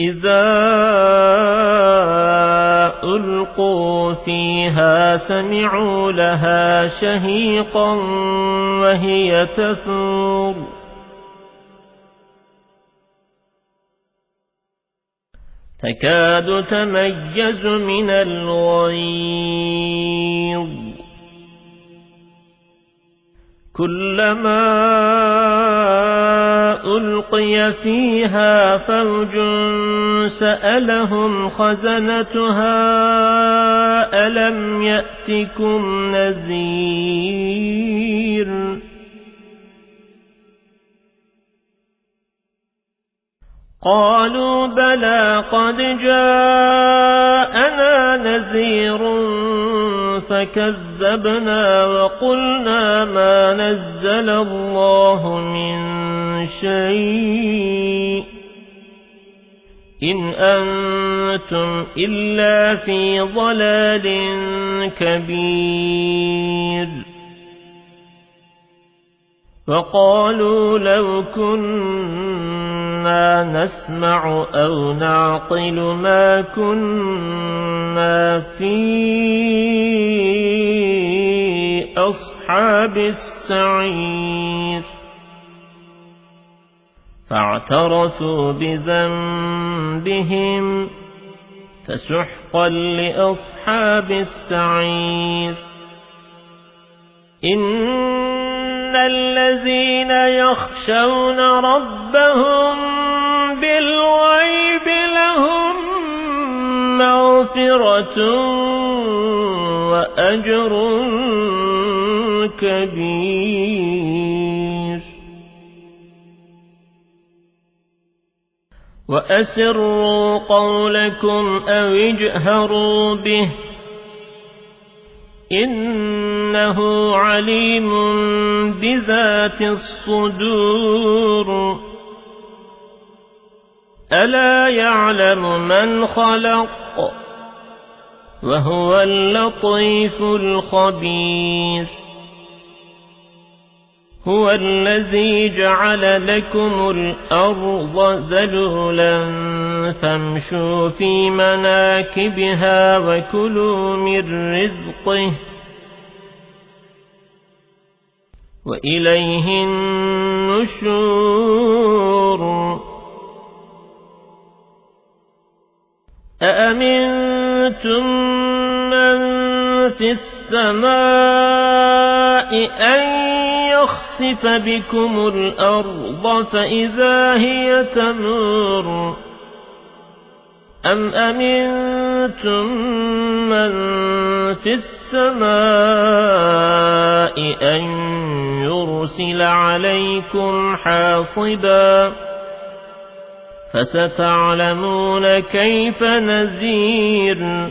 إذا ألقوا فيها سمعوا لها شهيقا وهي تثور. تكاد تميز من الغيظ كلما ألقي فيها فوج سألهم خزنتها ألم يأتكم نذير؟ قالوا بلى قد جاءنا نذير فكذبنا وقلنا ما نزل الله من شيء. إن أنتم إلا في ضلال كبير. وقالوا لو كنا نسمع أو نعقل ما كنا في أصحاب السعير. فاعترفوا بذنبهم فسحقا لأصحاب السعير. إن الذين يخشون ربهم مغفرة وأجر كبير. وأسروا قولكم أو اجهروا به. إنه عليم بذات الصدور. ألا يعلم من خلق وهو اللطيف الخبير. هو الذي جعل لكم الأرض ذلولا فامشوا في مناكبها وكلوا من رزقه وإليه النشور. أأمنتم السماء أن يخسف بكم الأرض فإذا هي تمور أم أمنتم من في السماء أن يرسل عليكم حاصبا فستعلمون كيف نذير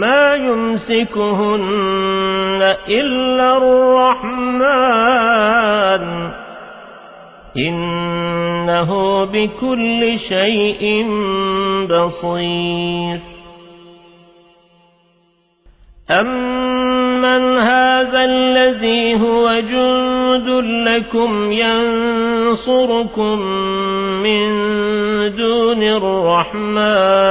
ما يمسكهن إلا الرحمن. إنه بكل شيء بصير. أمن هذا الذي هو جند لكم ينصركم من دون الرحمن.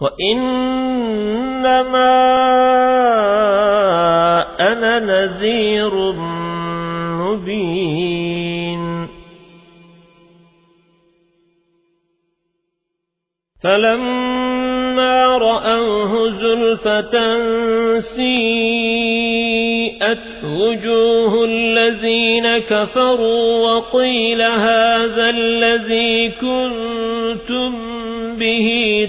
وإنما أنا نذير مبين. فلما رأوه زلفة سيئت وجوه الذين كفروا وقيل هذا الذي كنتم به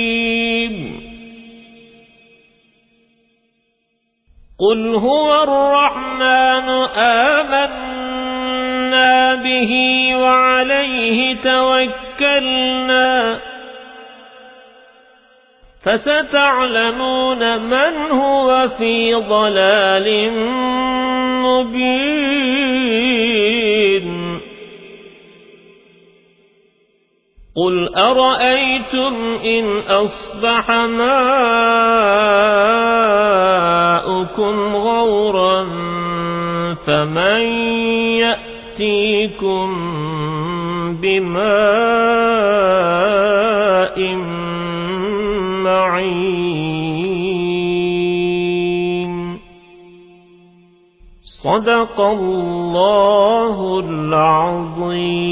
قل هو الرحمن آمنا به وعليه توكلنا فستعلمون من هو في ضلال مبين قل أرأيتم إن أصبح ماء زادكم غورا فمن يأتيكم بماء معين. صدق الله العظيم.